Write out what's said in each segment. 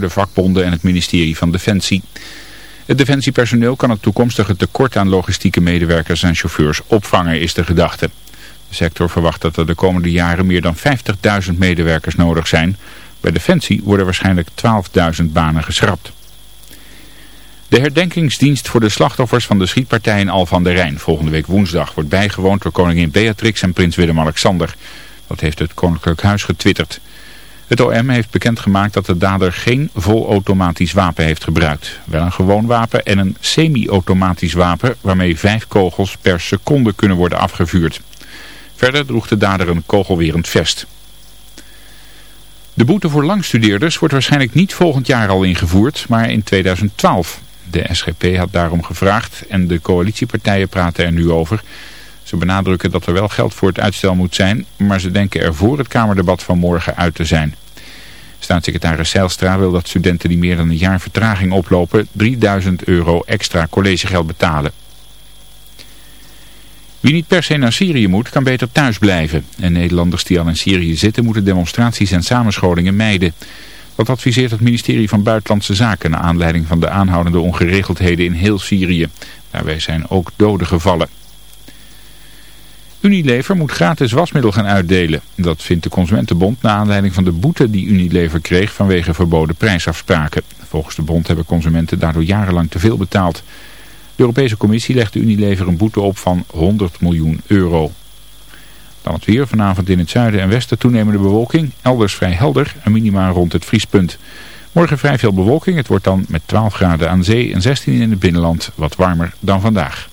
de vakbonden en het ministerie van Defensie. Het defensiepersoneel kan het toekomstige tekort aan logistieke medewerkers en chauffeurs opvangen, is de gedachte. De sector verwacht dat er de komende jaren meer dan 50.000 medewerkers nodig zijn. Bij Defensie worden waarschijnlijk 12.000 banen geschrapt. De herdenkingsdienst voor de slachtoffers van de schietpartij in Al van der Rijn volgende week woensdag wordt bijgewoond door koningin Beatrix en prins Willem-Alexander. Dat heeft het Koninklijk Huis getwitterd. Het OM heeft bekendgemaakt dat de dader geen volautomatisch wapen heeft gebruikt. Wel een gewoon wapen en een semi-automatisch wapen waarmee vijf kogels per seconde kunnen worden afgevuurd. Verder droeg de dader een kogelwerend vest. De boete voor langstudeerders wordt waarschijnlijk niet volgend jaar al ingevoerd, maar in 2012. De SGP had daarom gevraagd en de coalitiepartijen praten er nu over. Ze benadrukken dat er wel geld voor het uitstel moet zijn, maar ze denken er voor het Kamerdebat van morgen uit te zijn. Staatssecretaris Zijlstra wil dat studenten die meer dan een jaar vertraging oplopen 3000 euro extra collegegeld betalen. Wie niet per se naar Syrië moet, kan beter thuis blijven. En Nederlanders die al in Syrië zitten moeten demonstraties en samenscholingen mijden. Dat adviseert het ministerie van Buitenlandse Zaken naar aanleiding van de aanhoudende ongeregeldheden in heel Syrië. Daarbij zijn ook doden gevallen. Unilever moet gratis wasmiddel gaan uitdelen. Dat vindt de Consumentenbond na aanleiding van de boete die Unilever kreeg vanwege verboden prijsafspraken. Volgens de bond hebben consumenten daardoor jarenlang te veel betaald. De Europese Commissie legde Unilever een boete op van 100 miljoen euro. Dan het weer. Vanavond in het zuiden en westen toenemende bewolking. Elders vrij helder en minimaal rond het vriespunt. Morgen vrij veel bewolking. Het wordt dan met 12 graden aan zee en 16 in het binnenland wat warmer dan vandaag.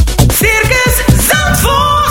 Circus Zandvoort.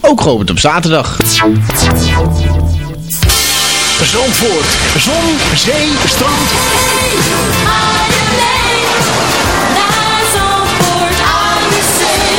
ook geopend op zaterdag. Zandvoort. Zon, zee, strand. Zandvoort aan de zee.